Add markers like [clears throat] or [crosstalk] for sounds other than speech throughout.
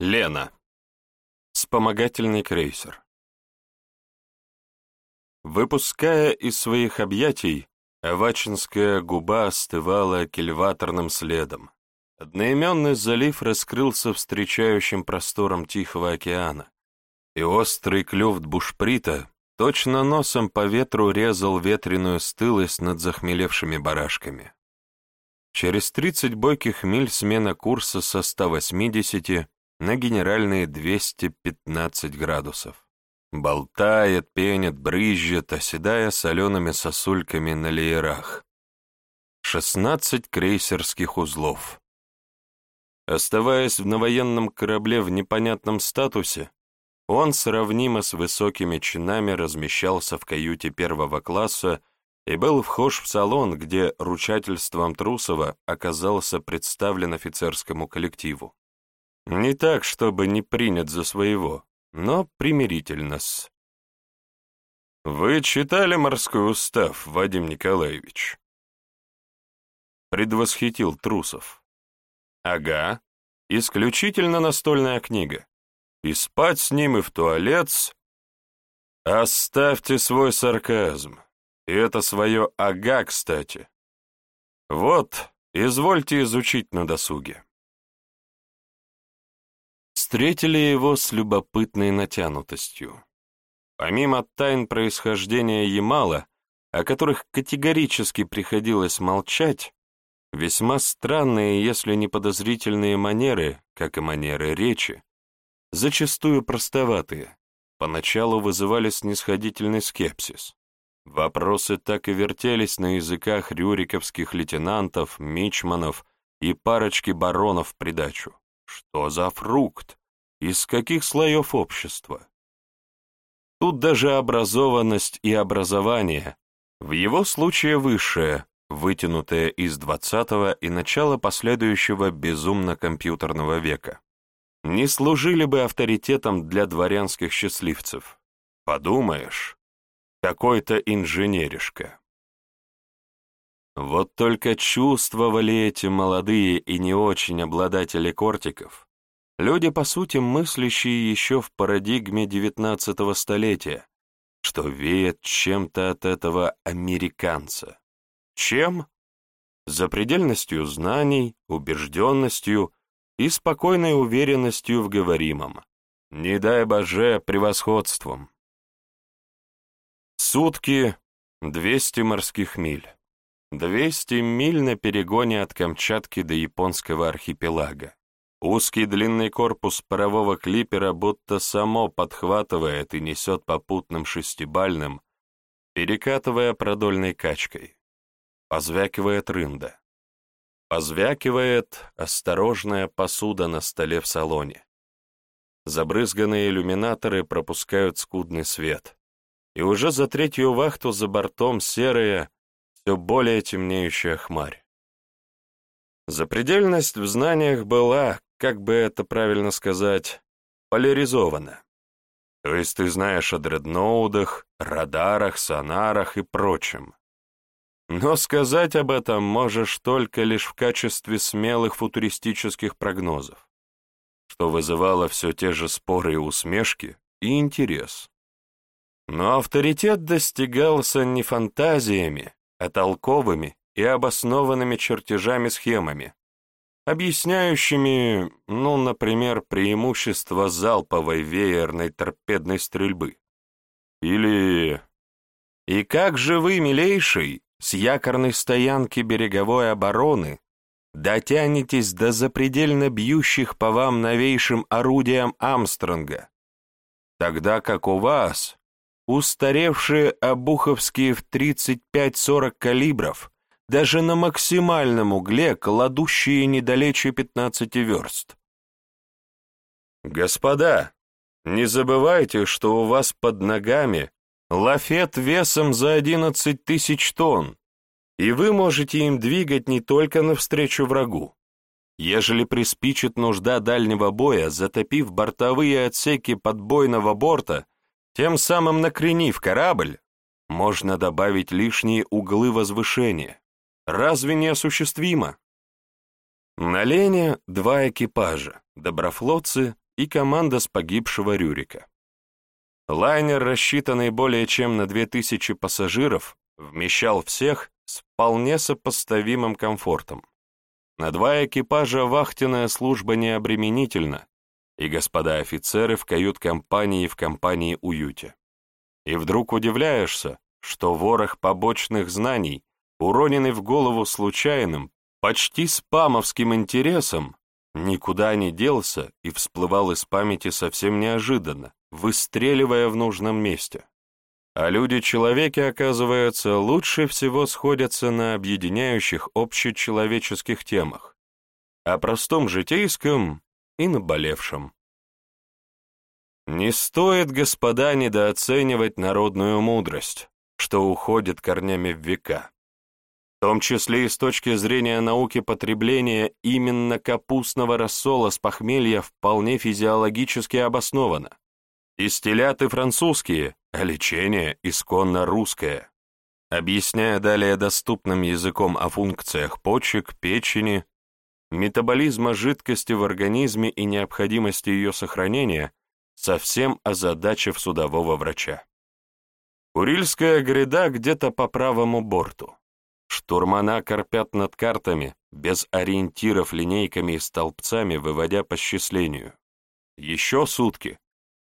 Лена. Вспомогательный крейсер. Выпуская из своих объятий, Авачинская губа остывала кильваторным следом. Одноименный залив раскрылся встречающим простором Тихого океана, и острый клюв бушприта точно носом по ветру резал ветреную стылость над захмелевшими барашками. Через 30 бойких миль смена курса со 180 на генеральные 215 градусов. Болтает, пенит, брызжет, оседая солеными сосульками на леерах. 16 крейсерских узлов. Оставаясь в новоенном корабле в непонятном статусе, он сравнимо с высокими чинами размещался в каюте первого класса и был вхож в салон, где ручательством Трусова оказался представлен офицерскому коллективу. Не так, чтобы не принят за своего, но примирительно-с. «Вы читали морской устав, Вадим Николаевич?» Предвосхитил Трусов. «Ага, исключительно настольная книга. И спать с ним, и в туалет. Оставьте свой сарказм. И это свое «ага», кстати. Вот, извольте изучить на досуге встретили его с любопытной натянутостью. Помимо тайн происхождения Ямала, о которых категорически приходилось молчать, весьма странные, если не подозрительные манеры, как и манеры речи, зачастую простоватые, поначалу вызывали снисходительный скепсис. Вопросы так и вертелись на языках рюриковских лейтенантов, мичманов и парочки баронов в придачу. Что за фрукт? Из каких слоев общества? Тут даже образованность и образование, в его случае высшее, вытянутое из двадцатого и начала последующего безумно-компьютерного века, не служили бы авторитетом для дворянских счастливцев. Подумаешь, какой-то инженеришка. Вот только чувствовали эти молодые и не очень обладатели кортиков, Люди, по сути, мыслящие еще в парадигме XIX столетия, что веет чем-то от этого американца. Чем? Запредельностью знаний, убежденностью и спокойной уверенностью в говоримом. Не дай боже, превосходством. Сутки — 200 морских миль. 200 миль на перегоне от Камчатки до японского архипелага. Узкий длинный корпус парового клипера будто само подхватывает и несет попутным шестибальным, перекатывая продольной качкой. Позвякивает рында. Позвякивает осторожная посуда на столе в салоне. Забрызганные иллюминаторы пропускают скудный свет. И уже за третью вахту за бортом серая, все более темнеющая хмарь. Запредельность в знаниях была, как бы это правильно сказать, поляризовано. То есть ты знаешь о дредноудах, радарах, сонарах и прочем. Но сказать об этом можешь только лишь в качестве смелых футуристических прогнозов, что вызывало все те же споры и усмешки и интерес. Но авторитет достигался не фантазиями, а толковыми и обоснованными чертежами-схемами, объясняющими, ну, например, преимущество залповой веерной торпедной стрельбы. Или «И как же вы, милейший, с якорной стоянки береговой обороны дотянетесь до запредельно бьющих по вам новейшим орудиям Амстронга, тогда как у вас устаревшие обуховские в 35-40 калибров даже на максимальном угле, кладущие недалече 15 верст. Господа, не забывайте, что у вас под ногами лафет весом за 11 тысяч тонн, и вы можете им двигать не только навстречу врагу. Ежели приспичит нужда дальнего боя, затопив бортовые отсеки подбойного борта, тем самым накренив корабль, можно добавить лишние углы возвышения. Разве не осуществимо? На Лене два экипажа, доброфлотцы и команда с погибшего Рюрика. Лайнер, рассчитанный более чем на 2000 пассажиров, вмещал всех с вполне сопоставимым комфортом. На два экипажа вахтенная служба не обременительна, и господа офицеры в кают-компании в компании уюте. И вдруг удивляешься, что ворох побочных знаний, уроненный в голову случайным, почти спамовским интересом, никуда не делся и всплывал из памяти совсем неожиданно, выстреливая в нужном месте. А люди-человеки, оказывается, лучше всего сходятся на объединяющих общечеловеческих темах, о простом житейском и наболевшем. Не стоит, господа, недооценивать народную мудрость, что уходит корнями в века. Том числе и с точки зрения науки потребления именно капустного рассола с похмелья вполне физиологически обосновано. Дистилляты французские, а лечение исконно русское. Объясняя далее доступным языком о функциях почек, печени, метаболизма жидкости в организме и необходимости ее сохранения, совсем озадачив судового врача. Курильская гряда где-то по правому борту. Штурмана корпят над картами, без ориентиров линейками и столбцами, выводя по счислению. Еще сутки.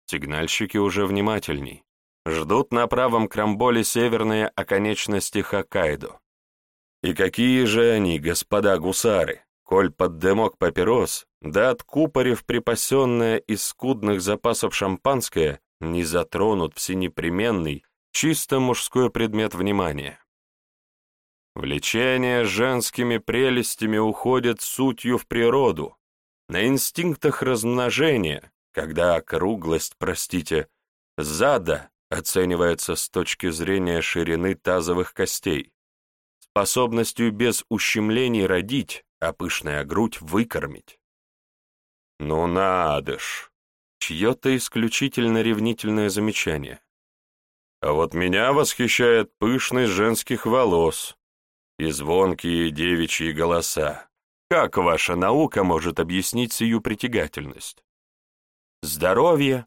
Сигнальщики уже внимательней. Ждут на правом крамболе северные оконечности Хоккайдо. И какие же они, господа гусары, коль под дымок папирос, да откупорив припасенное из скудных запасов шампанское, не затронут всенепременный, чисто мужской предмет внимания. Влечение женскими прелестями уходит сутью в природу, на инстинктах размножения, когда округлость, простите, зада оценивается с точки зрения ширины тазовых костей, способностью без ущемлений родить, а пышная грудь выкормить. Ну надо ж! Чье-то исключительно ревнительное замечание. А вот меня восхищает пышность женских волос и звонкие девичьи голоса. Как ваша наука может объяснить сию притягательность? Здоровье,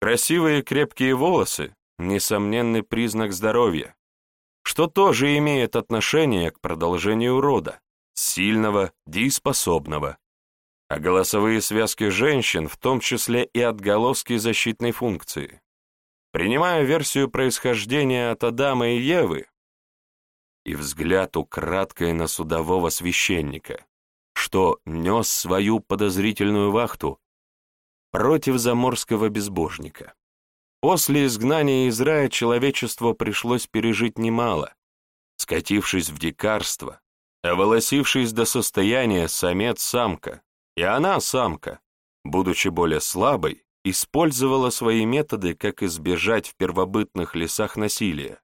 красивые крепкие волосы — несомненный признак здоровья, что тоже имеет отношение к продолжению рода, сильного, дееспособного, а голосовые связки женщин, в том числе и отголоски защитной функции. Принимая версию происхождения от Адама и Евы, и взгляд украдкой на судового священника, что нес свою подозрительную вахту против заморского безбожника. После изгнания из рая человечеству пришлось пережить немало, скатившись в дикарство, оволосившись до состояния самец-самка, и она, самка, будучи более слабой, использовала свои методы, как избежать в первобытных лесах насилия.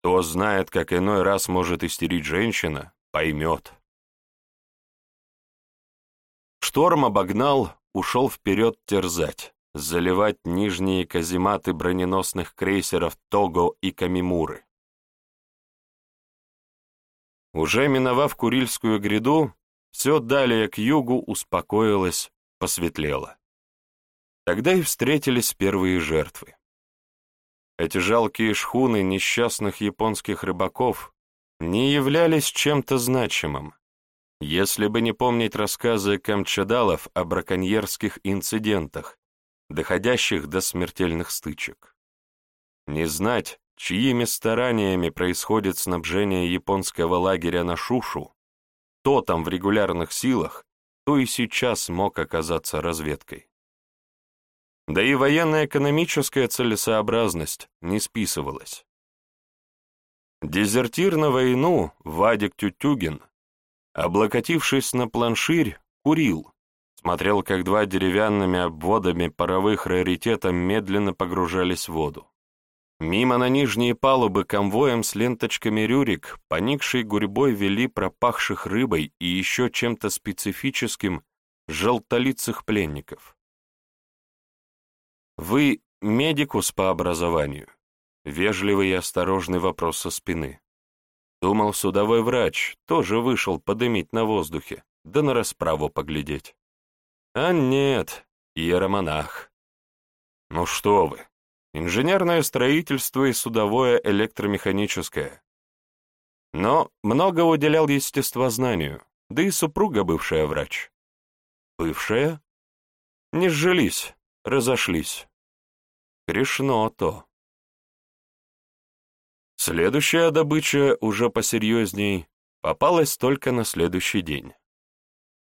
Кто знает, как иной раз может истерить женщина, поймет. Шторм обогнал, ушел вперед терзать, заливать нижние казематы броненосных крейсеров Того и Камимуры. Уже миновав Курильскую гряду, все далее к югу успокоилось, посветлело. Тогда и встретились первые жертвы. Эти жалкие шхуны несчастных японских рыбаков не являлись чем-то значимым, если бы не помнить рассказы камчадалов о браконьерских инцидентах, доходящих до смертельных стычек. Не знать, чьими стараниями происходит снабжение японского лагеря на Шушу, то там в регулярных силах, то и сейчас мог оказаться разведкой. Да и военно-экономическая целесообразность не списывалась. Дезертир на войну Вадик Тютюгин, облокотившись на планширь, курил, смотрел, как два деревянными обводами паровых раритета медленно погружались в воду. Мимо на нижние палубы конвоем с ленточками рюрик, поникшей гурьбой вели пропахших рыбой и еще чем-то специфическим желтолицых пленников. «Вы медикус по образованию?» Вежливый и осторожный вопрос со спины. Думал, судовой врач тоже вышел подымить на воздухе, да на расправу поглядеть. А нет, иеромонах. Ну что вы, инженерное строительство и судовое электромеханическое. Но много уделял естествознанию, да и супруга бывшая врач. Бывшая? Не сжились, разошлись. Грешно то. Следующая добыча, уже посерьезней, попалась только на следующий день.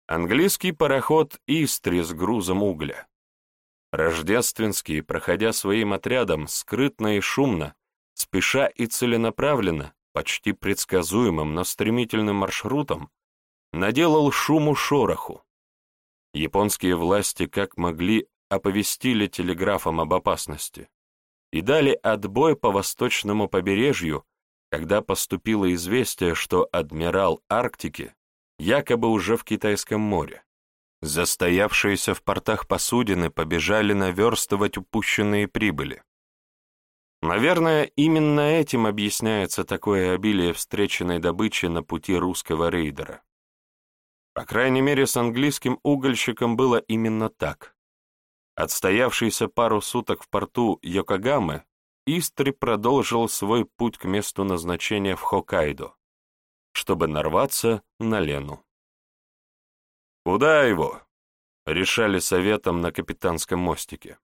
Английский пароход «Истри» с грузом угля. Рождественский, проходя своим отрядом, скрытно и шумно, спеша и целенаправленно, почти предсказуемым, но стремительным маршрутом, наделал шуму-шороху. Японские власти как могли оповестили телеграфом об опасности и дали отбой по восточному побережью, когда поступило известие, что адмирал Арктики якобы уже в Китайском море. Застоявшиеся в портах посудины побежали наверстывать упущенные прибыли. Наверное, именно этим объясняется такое обилие встреченной добычи на пути русского рейдера. По крайней мере, с английским угольщиком было именно так. Отстоявшийся пару суток в порту Йокогамы, Истри продолжил свой путь к месту назначения в Хоккайдо, чтобы нарваться на Лену. «Куда его?» — решали советом на капитанском мостике.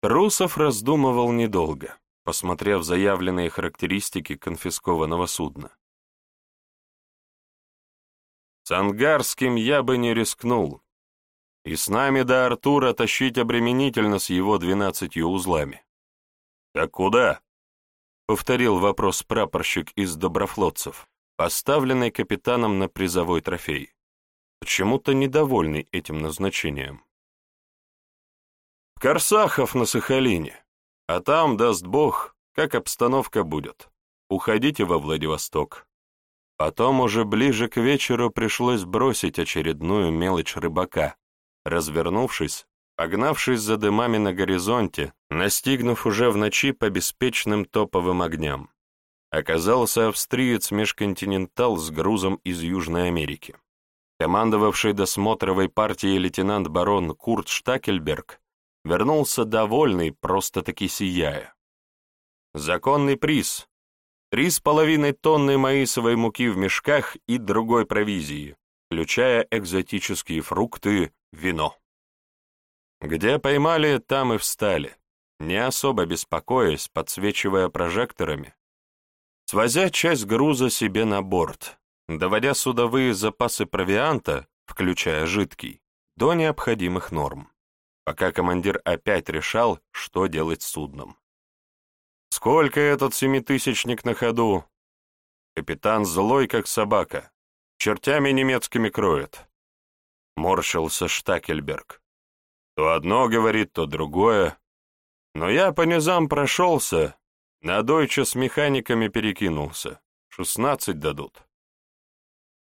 Трусов раздумывал недолго, посмотрев заявленные характеристики конфискованного судна. С ангарским я бы не рискнул, и с нами до Артура тащить обременительно с его двенадцатью узлами. «Так куда?» — повторил вопрос прапорщик из доброфлотцев, поставленный капитаном на призовой трофей, почему-то недовольный этим назначением. Корсахов на Сахалине. А там, даст бог, как обстановка будет. Уходите во Владивосток. Потом уже ближе к вечеру пришлось бросить очередную мелочь рыбака, развернувшись, погнавшись за дымами на горизонте, настигнув уже в ночи по беспечным топовым огням. Оказался австриец межконтинентал с грузом из Южной Америки. Командовавший досмотровой партией лейтенант-барон Курт Штакельберг вернулся довольный, просто-таки сияя. Законный приз. Три с половиной тонны маисовой муки в мешках и другой провизии, включая экзотические фрукты, вино. Где поймали, там и встали, не особо беспокоясь, подсвечивая прожекторами, свозя часть груза себе на борт, доводя судовые запасы провианта, включая жидкий, до необходимых норм пока командир опять решал, что делать с судном. «Сколько этот семитысячник на ходу?» Капитан злой, как собака, чертями немецкими кроет. Морщился Штакельберг. То одно говорит, то другое. Но я по низам прошелся, на дойче с механиками перекинулся. Шестнадцать дадут.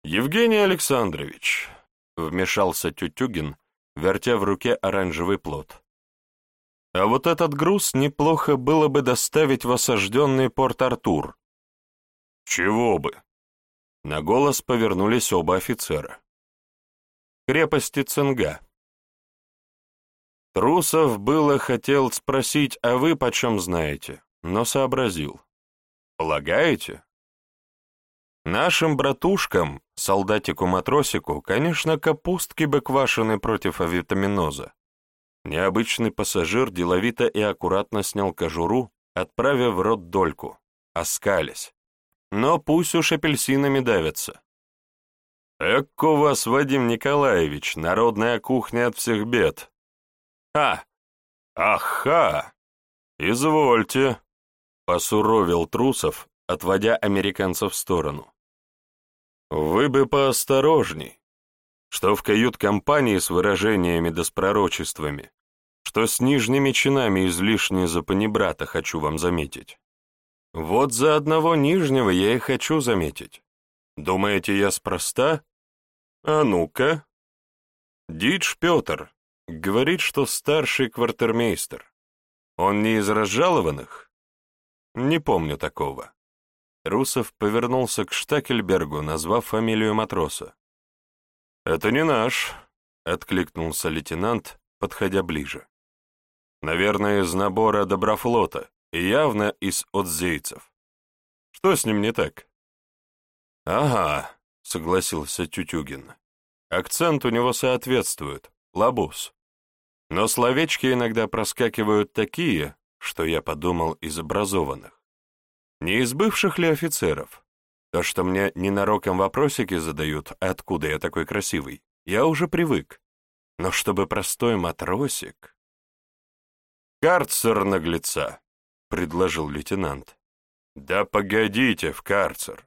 «Евгений Александрович», — вмешался Тютюгин, вертя в руке оранжевый плод. А вот этот груз неплохо было бы доставить в осажденный Порт-Артур. Чего бы? На голос повернулись оба офицера. Крепости Цинга. Трусов было хотел спросить, а вы почем знаете, но сообразил. Полагаете? Нашим братушкам, солдатику-матросику, конечно, капустки бы квашены против авитаминоза. Необычный пассажир деловито и аккуратно снял кожуру, отправив в рот дольку, оскались. Но пусть уж апельсинами давятся. Эк у вас, Вадим Николаевич, народная кухня от всех бед. А, аха, извольте, посуровил Трусов, отводя американцев в сторону. Вы бы поосторожней, что в кают-компании с выражениями да с пророчествами, что с нижними чинами излишне за панибрата хочу вам заметить. Вот за одного нижнего я и хочу заметить. Думаете, я спроста? А ну-ка. Дидж Петр говорит, что старший квартирмейстер. Он не из разжалованных? Не помню такого. Русов повернулся к Штакельбергу, назвав фамилию матроса. «Это не наш. — откликнулся лейтенант, подходя ближе. «Наверное, из набора Доброфлота и явно из отзейцев. Что с ним не так?» «Ага», — согласился Тютюгин. «Акцент у него соответствует, лабус. Но словечки иногда проскакивают такие, что я подумал из образованных. Не из бывших ли офицеров? То, что мне ненароком вопросики задают, откуда я такой красивый, я уже привык. Но чтобы простой матросик... «Карцер наглеца», — предложил лейтенант. «Да погодите в карцер!»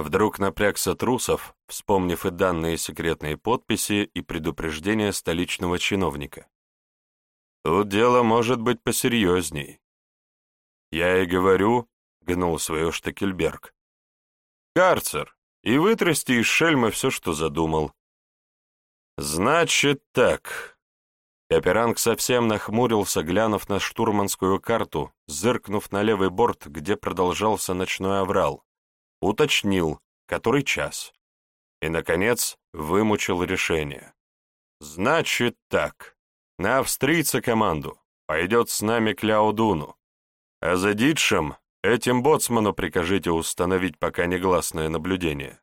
Вдруг напрягся Трусов, вспомнив и данные секретные подписи и предупреждения столичного чиновника. Тут дело может быть посерьезней. Я и говорю, — гнул свое Штекельберг. Карцер, и вытрясти из шельма все, что задумал. Значит так. Каперанг совсем нахмурился, глянув на штурманскую карту, зыркнув на левый борт, где продолжался ночной аврал. Уточнил, который час. И, наконец, вымучил решение. Значит так. На австрийца команду. Пойдет с нами к Ляудуну. А за Дитшем этим боцману прикажите установить пока негласное наблюдение.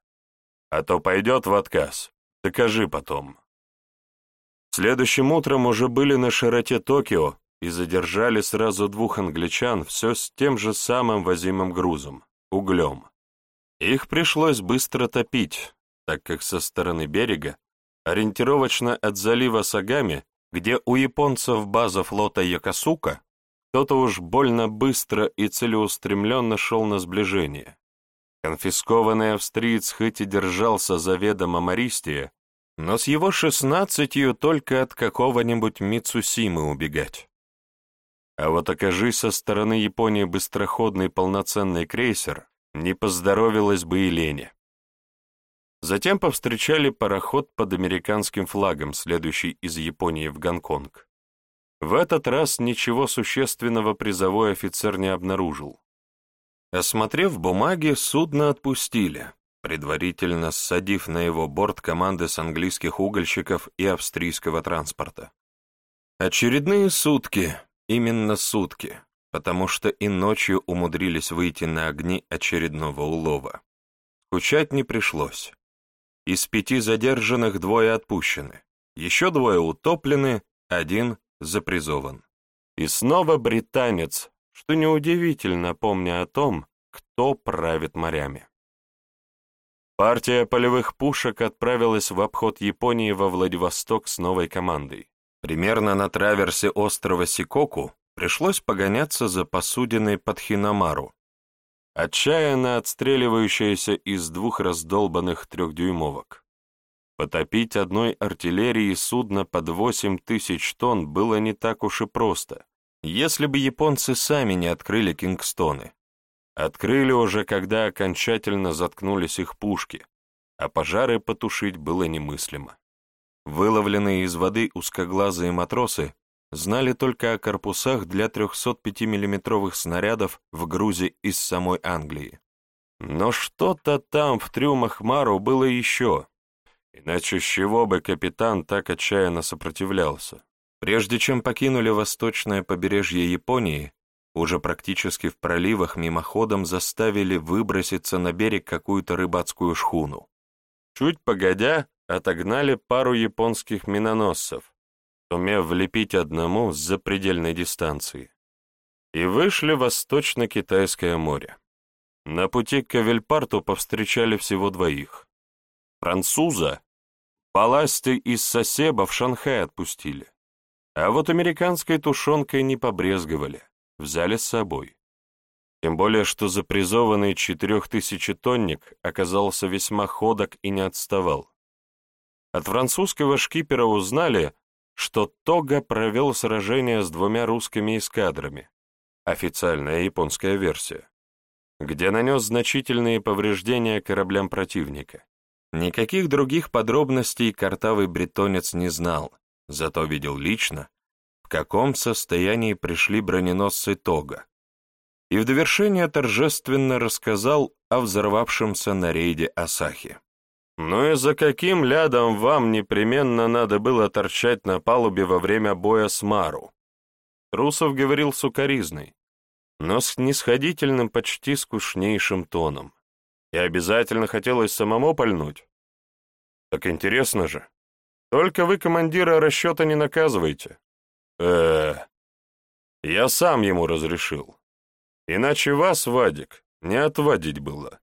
А то пойдет в отказ. Докажи потом. Следующим утром уже были на широте Токио и задержали сразу двух англичан все с тем же самым возимым грузом — углем. Их пришлось быстро топить, так как со стороны берега, ориентировочно от залива Сагами, где у японцев база флота Якосука, кто-то уж больно быстро и целеустремленно шел на сближение. Конфискованный австриец хоть и держался заведомо Мористия, но с его шестнадцатью только от какого-нибудь Мицусимы убегать. А вот окажись со стороны Японии быстроходный полноценный крейсер, не поздоровилось бы и Лене. Затем повстречали пароход под американским флагом, следующий из Японии в Гонконг. В этот раз ничего существенного призовой офицер не обнаружил. Осмотрев бумаги, судно отпустили, предварительно ссадив на его борт команды с английских угольщиков и австрийского транспорта. Очередные сутки, именно сутки, потому что и ночью умудрились выйти на огни очередного улова. Скучать не пришлось. Из пяти задержанных двое отпущены, еще двое утоплены, один запризован. И снова британец, что неудивительно, помня о том, кто правит морями. Партия полевых пушек отправилась в обход Японии во Владивосток с новой командой. Примерно на траверсе острова Сикоку пришлось погоняться за посудиной под Хинамару, отчаянно отстреливающаяся из двух раздолбанных трехдюймовок. Потопить одной артиллерии судно под 8 тысяч тонн было не так уж и просто, если бы японцы сами не открыли Кингстоны. Открыли уже, когда окончательно заткнулись их пушки, а пожары потушить было немыслимо. Выловленные из воды узкоглазые матросы знали только о корпусах для 305 миллиметровых снарядов в грузе из самой Англии. Но что-то там в трюмах Мару было еще, иначе с чего бы капитан так отчаянно сопротивлялся. Прежде чем покинули восточное побережье Японии, уже практически в проливах мимоходом заставили выброситься на берег какую-то рыбацкую шхуну. Чуть погодя, отогнали пару японских миноносцев, сумев влепить одному с запредельной дистанции, и вышли в Восточно-Китайское море. На пути к Кавельпарту повстречали всего двоих. Француза балласты из Сосеба в Шанхай отпустили, а вот американской тушенкой не побрезговали, взяли с собой. Тем более, что запризованный четырехтысячетонник оказался весьма ходок и не отставал. От французского шкипера узнали, что Тога провел сражение с двумя русскими эскадрами, официальная японская версия, где нанес значительные повреждения кораблям противника. Никаких других подробностей картавый бретонец не знал, зато видел лично, в каком состоянии пришли броненосцы Тога, и в довершение торжественно рассказал о взорвавшемся на рейде Асахи. Ну и за каким лядом вам непременно надо было торчать на палубе во время боя с Мару? Трусов говорил сукоризной, но с нисходительным, почти скучнейшим тоном. И обязательно хотелось самому пальнуть. Так интересно же. Только вы командира расчета не наказываете. э Я сам ему разрешил. Иначе вас, Вадик, не отвадить было.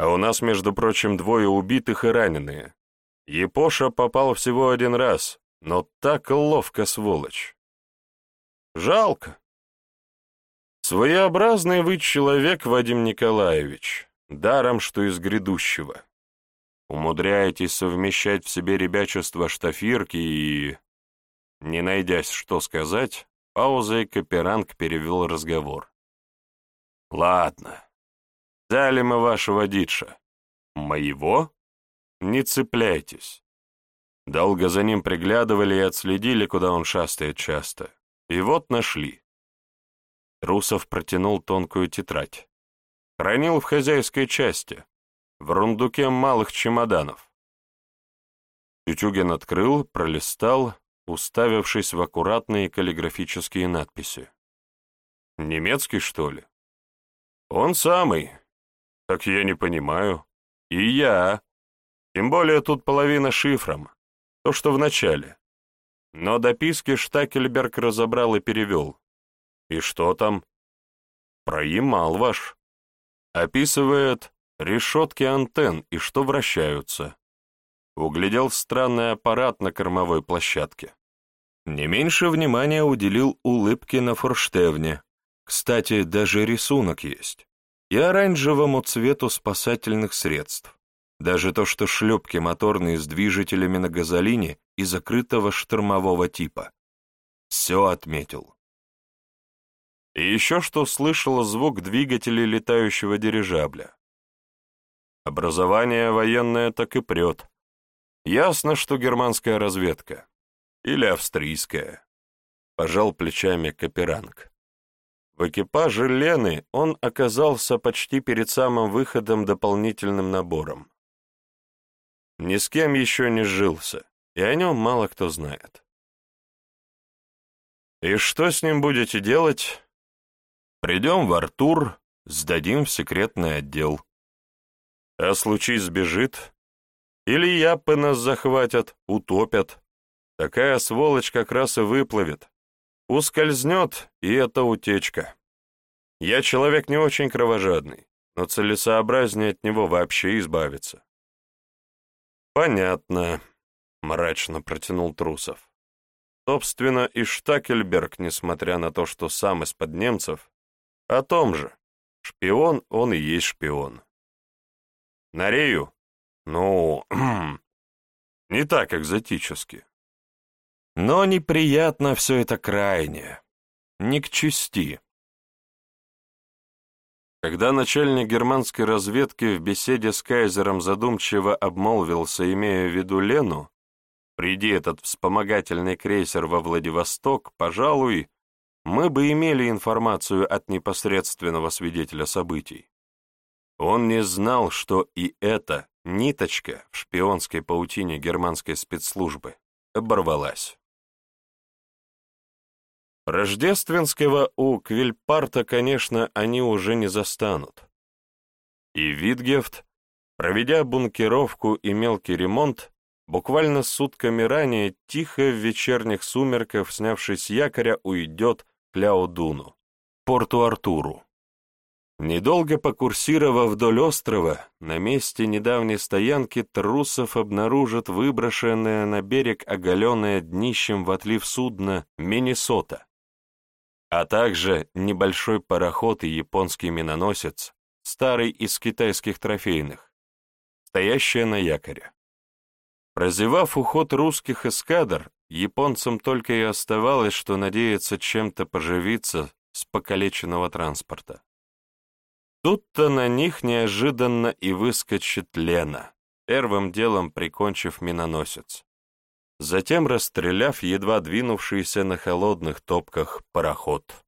А у нас, между прочим, двое убитых и раненые. Епоша попал всего один раз, но так ловко, сволочь. Жалко. Своеобразный вы человек, Вадим Николаевич, даром, что из грядущего. Умудряетесь совмещать в себе ребячество штафирки и... Не найдясь, что сказать, паузой Каперанг перевел разговор. «Ладно, Дали мы вашего дитша. Моего? Не цепляйтесь. Долго за ним приглядывали и отследили, куда он шастает часто. И вот нашли. Трусов протянул тонкую тетрадь. Хранил в хозяйской части, в рундуке малых чемоданов. Тютюгин открыл, пролистал, уставившись в аккуратные каллиграфические надписи. «Немецкий, что ли?» «Он самый, так я не понимаю. И я. Тем более тут половина шифром. То, что в начале. Но дописки Штакельберг разобрал и перевел. И что там? Проимал ваш. Описывает решетки антенн и что вращаются. Углядел странный аппарат на кормовой площадке. Не меньше внимания уделил улыбке на форштевне. Кстати, даже рисунок есть и оранжевому цвету спасательных средств. Даже то, что шлюпки моторные с движителями на газолине и закрытого штормового типа. Все отметил. И еще что слышал звук двигателей летающего дирижабля. Образование военное так и прет. Ясно, что германская разведка. Или австрийская. Пожал плечами Каперанг. В экипаже Лены он оказался почти перед самым выходом дополнительным набором. Ни с кем еще не сжился, и о нем мало кто знает. «И что с ним будете делать?» «Придем в Артур, сдадим в секретный отдел. А случись сбежит, или япы нас захватят, утопят. Такая сволочь как раз и выплывет, Ускользнет, и это утечка. Я человек не очень кровожадный, но целесообразнее от него вообще избавиться. Понятно, мрачно протянул Трусов. Собственно, и Штакельберг, несмотря на то, что сам из-под немцев, о том же. Шпион, он и есть шпион. Нарею? Ну, [clears throat] не так экзотически. Но неприятно все это крайне, не к чести. Когда начальник германской разведки в беседе с кайзером задумчиво обмолвился, имея в виду Лену, приди этот вспомогательный крейсер во Владивосток, пожалуй, мы бы имели информацию от непосредственного свидетеля событий. Он не знал, что и эта ниточка в шпионской паутине германской спецслужбы оборвалась. Рождественского у Квильпарта, конечно, они уже не застанут. И Витгефт, проведя бункеровку и мелкий ремонт, буквально сутками ранее, тихо в вечерних сумерках, снявшись якоря, уйдет к Ляодуну, порту Артуру. Недолго покурсировав вдоль острова, на месте недавней стоянки трусов обнаружат выброшенное на берег оголенное днищем в отлив судно Миннесота, а также небольшой пароход и японский миноносец, старый из китайских трофейных, стоящая на якоре. Прозевав уход русских эскадр, японцам только и оставалось, что надеяться чем-то поживиться с покалеченного транспорта. Тут-то на них неожиданно и выскочит Лена, первым делом прикончив миноносец затем расстреляв едва двинувшийся на холодных топках пароход.